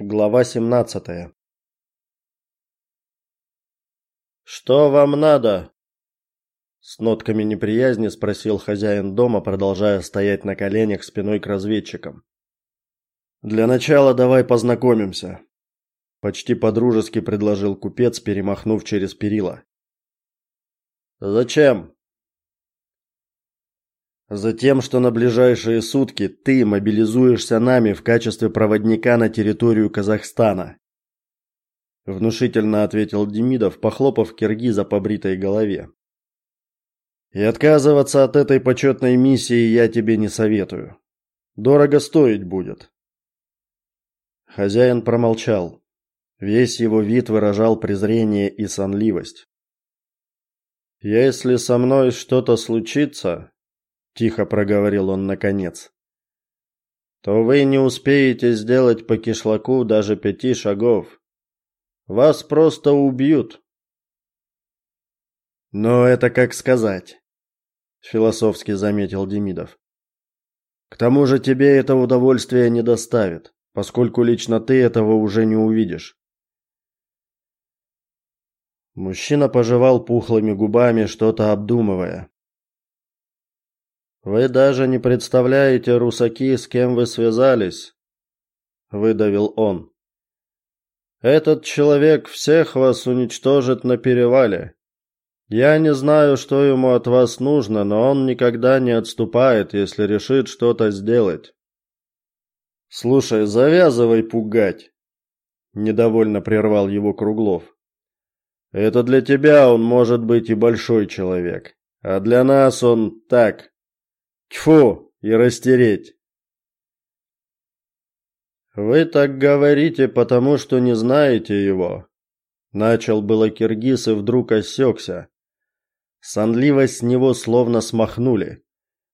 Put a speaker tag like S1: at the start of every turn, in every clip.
S1: Глава 17. Что вам надо? С нотками неприязни спросил хозяин дома, продолжая стоять на коленях спиной к разведчикам. Для начала давай познакомимся, почти подружески предложил купец, перемахнув через перила. Зачем? Затем, что на ближайшие сутки ты мобилизуешься нами в качестве проводника на территорию Казахстана. Внушительно ответил Демидов, похлопав киргиза по бритой голове. И отказываться от этой почетной миссии я тебе не советую. Дорого стоить будет. Хозяин промолчал. Весь его вид выражал презрение и сонливость. Если со мной что-то случится, тихо проговорил он наконец. То вы не успеете сделать по кишлаку даже пяти шагов. Вас просто убьют. Но это как сказать, философски заметил Демидов. К тому же тебе это удовольствие не доставит, поскольку лично ты этого уже не увидишь. Мужчина пожевал пухлыми губами, что-то обдумывая. Вы даже не представляете, русаки, с кем вы связались, выдавил он. Этот человек всех вас уничтожит на перевале. Я не знаю, что ему от вас нужно, но он никогда не отступает, если решит что-то сделать. Слушай, завязывай пугать, недовольно прервал его Круглов. Это для тебя он может быть и большой человек, а для нас он так, Тьфу, и растереть. Вы так говорите, потому что не знаете его. Начал было киргиз и вдруг осекся. Сонливость с него словно смахнули.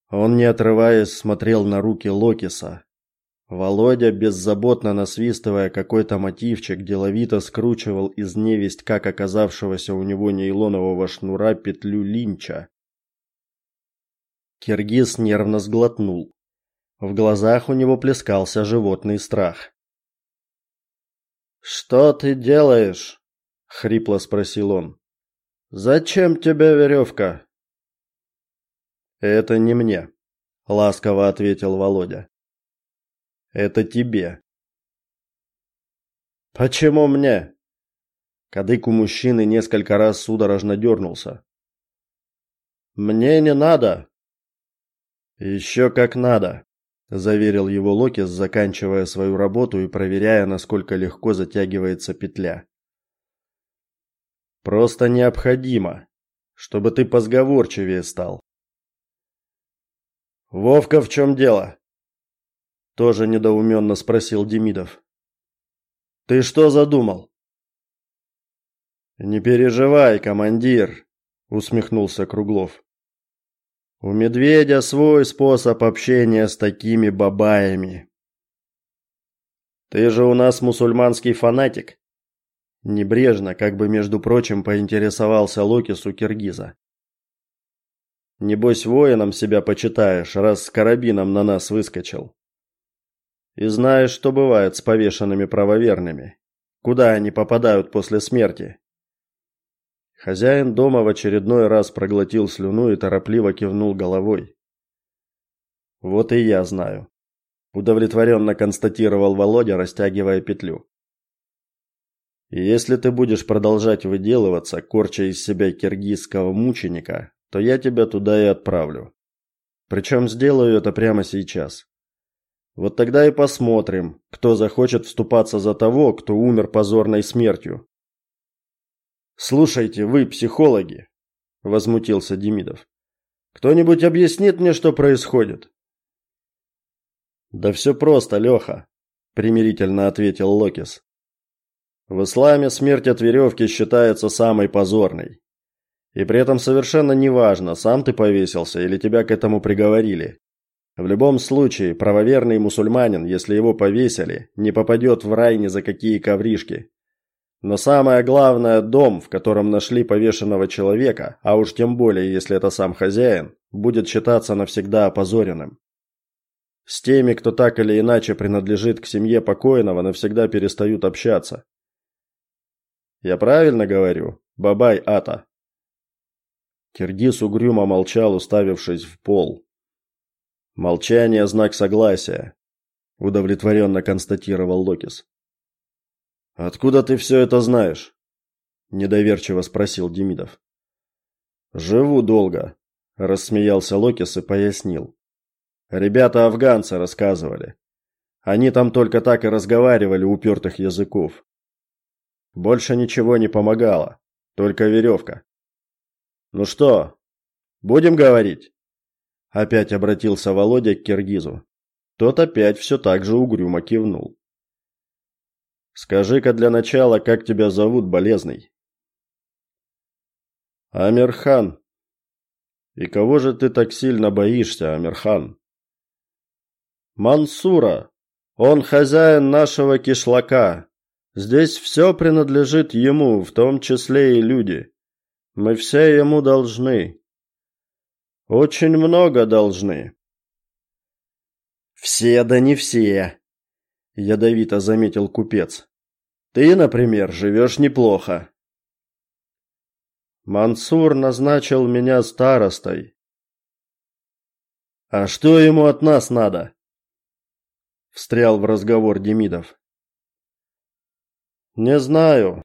S1: Он, не отрываясь, смотрел на руки Локиса. Володя, беззаботно насвистывая какой-то мотивчик, деловито скручивал из невесть как оказавшегося у него нейлонового шнура петлю линча. Киргиз нервно сглотнул. В глазах у него плескался животный страх. Что ты делаешь? хрипло спросил он. Зачем тебе веревка?» Это не мне, ласково ответил Володя. Это тебе. Почему мне? Кадык у мужчины несколько раз судорожно дернулся. Мне не надо, «Еще как надо, заверил его Локис, заканчивая свою работу и проверяя, насколько легко затягивается петля. Просто необходимо, чтобы ты позговорчивее стал. Вовка, в чем дело? тоже недоуменно спросил Демидов. Ты что задумал? Не переживай, командир, усмехнулся Круглов. У медведя свой способ общения с такими бабаями. Ты же у нас мусульманский фанатик. Небрежно, как бы между прочим, поинтересовался Локис у киргиза. Небось воином себя почитаешь, раз с карабином на нас выскочил. И знаешь, что бывает с повешенными правоверными? Куда они попадают после смерти? Хозяин дома в очередной раз проглотил слюну и торопливо кивнул головой. Вот и я знаю, удовлетворенно констатировал Володя, растягивая петлю. И если ты будешь продолжать выделываться, корча из себя киргизского мученика, то я тебя туда и отправлю. Причем сделаю это прямо сейчас. Вот тогда и посмотрим, кто захочет вступаться за того, кто умер позорной смертью. Слушайте, вы психологи, возмутился Демидов. Кто-нибудь объяснит мне, что происходит? Да все просто, Леха, примирительно ответил Локис. В исламе смерть от веревки считается самой позорной. И при этом совершенно неважно, сам ты повесился или тебя к этому приговорили. В любом случае, правоверный мусульманин, если его повесили, не попадет в рай ни за какие ковришки. Но самое главное дом, в котором нашли повешенного человека, а уж тем более, если это сам хозяин, будет считаться навсегда опозоренным. С теми, кто так или иначе принадлежит к семье покойного, навсегда перестают общаться. Я правильно говорю? Бабай Ата. Киргиз угрюмо молчал, уставившись в пол. Молчание знак согласия, удовлетворенно констатировал Локис. Откуда ты все это знаешь? недоверчиво спросил Демидов. Живу долго, рассмеялся Локис и пояснил. Ребята афганцы рассказывали. Они там только так и разговаривали упертых языков. Больше ничего не помогало, только веревка. Ну что, будем говорить? Опять обратился Володя к киргизу. Тот опять все так же угрюмо кивнул. Скажи-ка для начала, как тебя зовут, болезный? Амирхан. И кого же ты так сильно боишься, Амирхан? Мансура. Он хозяин нашего кишлака. Здесь все принадлежит ему, в том числе и люди. Мы все ему должны. Очень много должны. Все да не все, ядовито заметил купец. Ты, например, живешь неплохо. Мансур назначил меня старостой. А что ему от нас надо? встрял в разговор Демидов. Не знаю,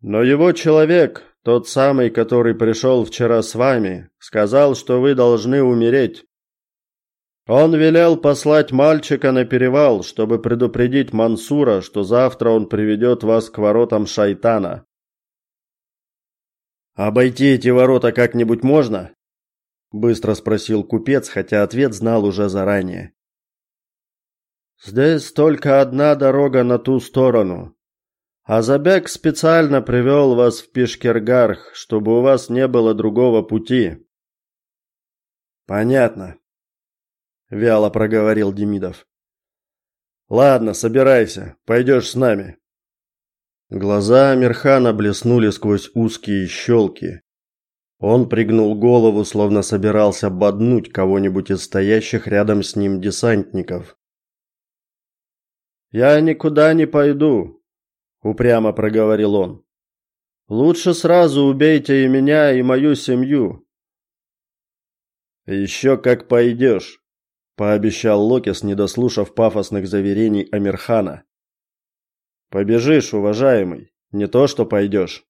S1: но его человек тот самый, который пришел вчера с вами, сказал, что вы должны умереть. Он велел послать мальчика на перевал, чтобы предупредить Мансура, что завтра он приведет вас к воротам шайтана. Обойти эти ворота как-нибудь можно? быстро спросил купец, хотя ответ знал уже заранее. Здесь только одна дорога на ту сторону, Азабек специально привел вас в Пешкергарх, чтобы у вас не было другого пути. Понятно, вяло проговорил Демидов. Ладно, собирайся, пойдешь с нами. Глаза Амирхана блеснули сквозь узкие щелки. Он пригнул голову, словно собирался боднуть кого-нибудь из стоящих рядом с ним десантников. Я никуда не пойду, упрямо проговорил он. Лучше сразу убейте и меня, и мою семью. «Еще как пойдешь», — пообещал Локис, не дослушав пафосных заверений Амирхана. Побежишь, уважаемый, не то что пойдешь».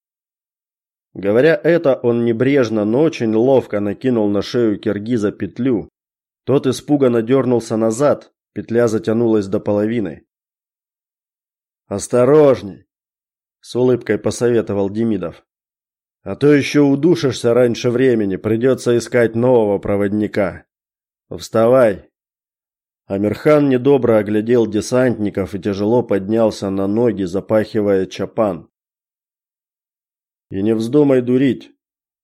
S1: Говоря это, он небрежно, но очень ловко накинул на шею киргиза петлю. Тот испуганно дернулся назад, петля затянулась до половины. Осторожней, с улыбкой посоветовал Демидов. А то еще удушишься раньше времени, придется искать нового проводника. Вставай. Амирхан недобро оглядел десантников и тяжело поднялся на ноги, запахивая чапан. И не вздумай дурить,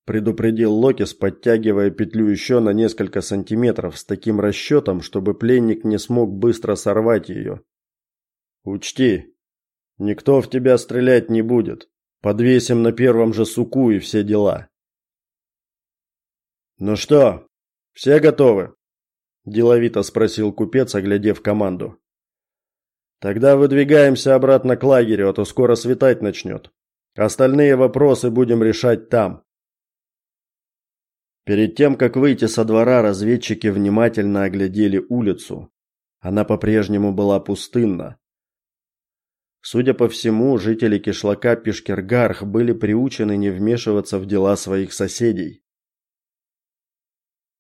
S1: предупредил Локис, подтягивая петлю еще на несколько сантиметров с таким расчетом, чтобы пленник не смог быстро сорвать ее. Учти, Никто в тебя стрелять не будет. Подвесим на первом же суку и все дела. Ну что, все готовы? Деловито спросил купец, оглядев команду. Тогда выдвигаемся обратно к лагерю, а то скоро светать начнет. Остальные вопросы будем решать там. Перед тем, как выйти со двора, разведчики внимательно оглядели улицу. Она по-прежнему была пустынна. Судя по всему, жители кишлака Пешкергарх были приучены не вмешиваться в дела своих соседей.